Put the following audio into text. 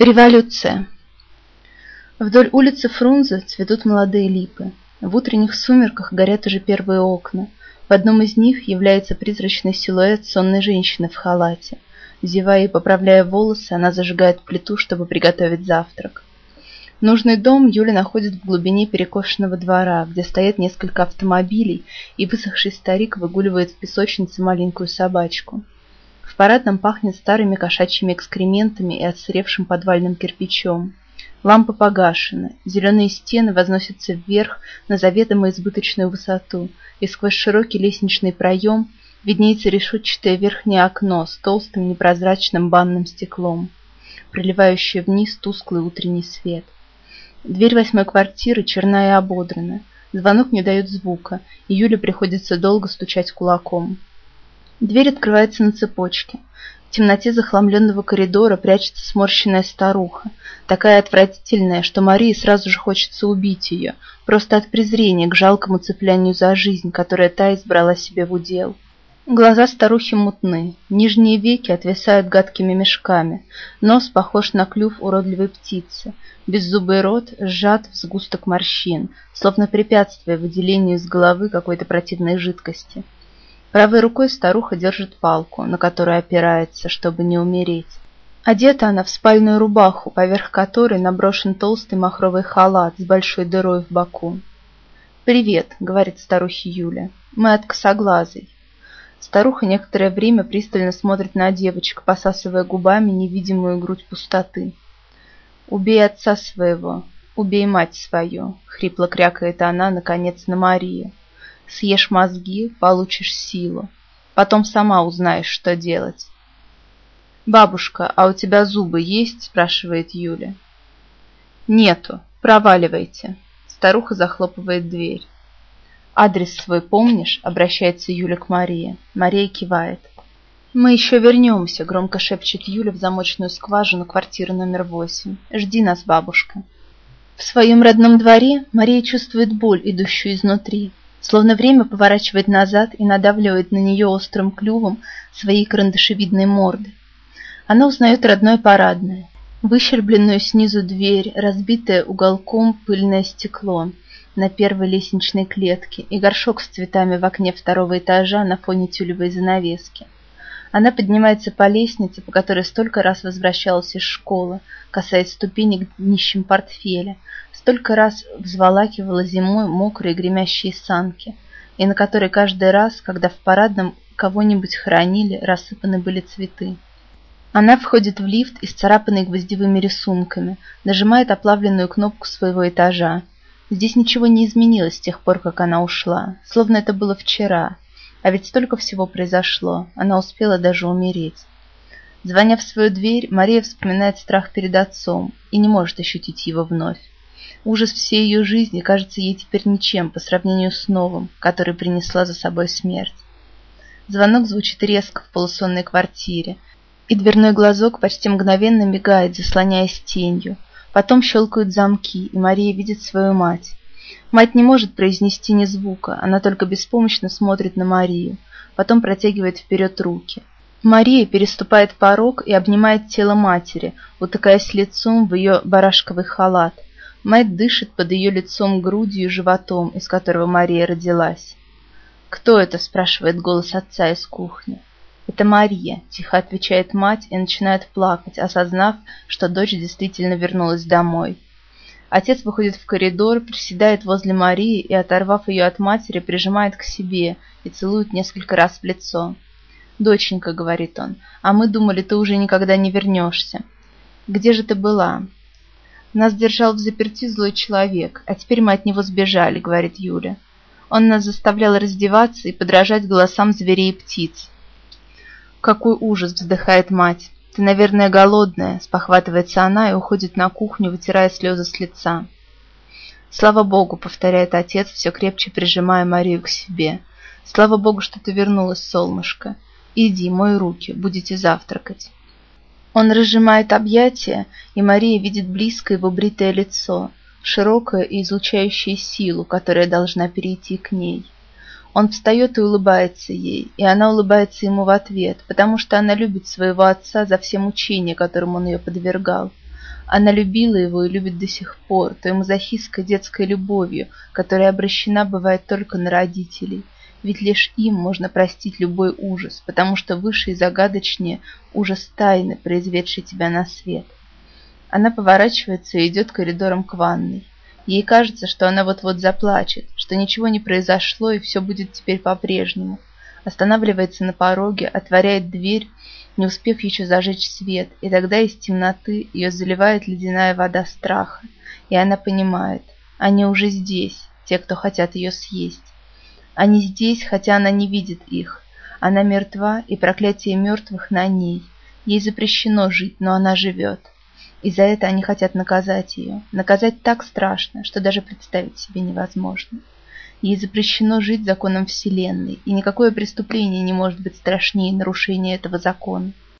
Революция. Вдоль улицы Фрунзе цветут молодые липы. В утренних сумерках горят уже первые окна. В одном из них является призрачный силуэт сонной женщины в халате. Зевая и поправляя волосы, она зажигает плиту, чтобы приготовить завтрак. Нужный дом Юля находит в глубине перекошенного двора, где стоят несколько автомобилей, и высохший старик выгуливает в песочнице маленькую собачку. В парадном пахнет старыми кошачьими экскрементами и отсыревшим подвальным кирпичом. Лампы погашены, зеленые стены возносятся вверх на заведомо избыточную высоту, и сквозь широкий лестничный проем виднеется решетчатое верхнее окно с толстым непрозрачным банным стеклом, проливающее вниз тусклый утренний свет. Дверь восьмой квартиры черная и ободрана. Звонок не дает звука, и Юле приходится долго стучать кулаком. Дверь открывается на цепочке. В темноте захламленного коридора прячется сморщенная старуха, такая отвратительная, что Марии сразу же хочется убить ее, просто от презрения к жалкому цеплянию за жизнь, которая та избрала себе в удел. Глаза старухи мутны, нижние веки отвисают гадкими мешками, нос похож на клюв уродливой птицы, беззубый рот сжат в сгусток морщин, словно препятствие выделению из головы какой-то противной жидкости. Правой рукой старуха держит палку, на которую опирается, чтобы не умереть. Одета она в спальную рубаху, поверх которой наброшен толстый махровый халат с большой дырой в боку. «Привет», — говорит старухе Юля, — «мы от косоглазой». Старуха некоторое время пристально смотрит на девочку, посасывая губами невидимую грудь пустоты. «Убей отца своего, убей мать свою», — хрипло крякает она, наконец, на Марию. Съешь мозги, получишь силу. Потом сама узнаешь, что делать. «Бабушка, а у тебя зубы есть?» – спрашивает Юля. «Нету. Проваливайте». Старуха захлопывает дверь. «Адрес свой помнишь?» – обращается Юля к Марии. Мария кивает. «Мы еще вернемся», – громко шепчет Юля в замочную скважину квартиры номер восемь. «Жди нас, бабушка». В своем родном дворе Мария чувствует боль, идущую изнутри словно время поворачивает назад и надавливает на нее острым клювом своей карандашевидной морды. Она узнает родное парадное, выщербленную снизу дверь, разбитое уголком пыльное стекло на первой лестничной клетке и горшок с цветами в окне второго этажа на фоне тюлевой занавески. Она поднимается по лестнице, по которой столько раз возвращалась из школы, касаясь ступенек днищем портфеля, столько раз взволакивала зимой мокрые гремящие санки, и на которой каждый раз, когда в парадном кого-нибудь хоронили, рассыпаны были цветы. Она входит в лифт, исцарапанный гвоздевыми рисунками, нажимает оплавленную кнопку своего этажа. Здесь ничего не изменилось с тех пор, как она ушла, словно это было вчера. А ведь столько всего произошло, она успела даже умереть. Звоня в свою дверь, Мария вспоминает страх перед отцом и не может ощутить его вновь. Ужас всей ее жизни кажется ей теперь ничем по сравнению с новым, который принесла за собой смерть. Звонок звучит резко в полусонной квартире, и дверной глазок почти мгновенно мигает, заслоняясь тенью. Потом щелкают замки, и Мария видит свою мать. Мать не может произнести ни звука, она только беспомощно смотрит на Марию, потом протягивает вперед руки. Мария переступает порог и обнимает тело матери, утыкаясь лицом в ее барашковый халат – Мать дышит под ее лицом грудью и животом, из которого Мария родилась. «Кто это?» – спрашивает голос отца из кухни. «Это Мария», – тихо отвечает мать и начинает плакать, осознав, что дочь действительно вернулась домой. Отец выходит в коридор, приседает возле Марии и, оторвав ее от матери, прижимает к себе и целует несколько раз в лицо. «Доченька», — говорит он, — «а мы думали, ты уже никогда не вернешься. Где же ты была? Нас держал в заперти злой человек, а теперь мы от него сбежали, говорит Юля. Он нас заставлял раздеваться и подражать голосам зверей и птиц. Какой ужас, вздыхает мать. Ты, наверное, голодная, спохватывается она и уходит на кухню, вытирая слезы с лица. Слава Богу, повторяет отец, все крепче прижимая Марию к себе. Слава Богу, что ты вернулась, солнышко. Иди, мой руки, будете завтракать. Он разжимает объятия, и Мария видит близко его бритое лицо, широкое и излучающее силу, которая должна перейти к ней. Он встает и улыбается ей, и она улыбается ему в ответ, потому что она любит своего отца за все мучения, которым он ее подвергал. Она любила его и любит до сих пор, той мазохистской детской любовью, которая обращена бывает только на родителей. Ведь лишь им можно простить любой ужас, потому что выше и загадочнее ужас тайны, произведший тебя на свет. Она поворачивается и идет коридором к ванной. Ей кажется, что она вот-вот заплачет, что ничего не произошло и все будет теперь по-прежнему. Останавливается на пороге, отворяет дверь, не успев еще зажечь свет, и тогда из темноты ее заливает ледяная вода страха, и она понимает, они уже здесь, те, кто хотят ее съесть. Они здесь, хотя она не видит их. Она мертва, и проклятие мертвых на ней. Ей запрещено жить, но она живет. И за это они хотят наказать ее. Наказать так страшно, что даже представить себе невозможно. Ей запрещено жить законом Вселенной, и никакое преступление не может быть страшнее нарушения этого закона.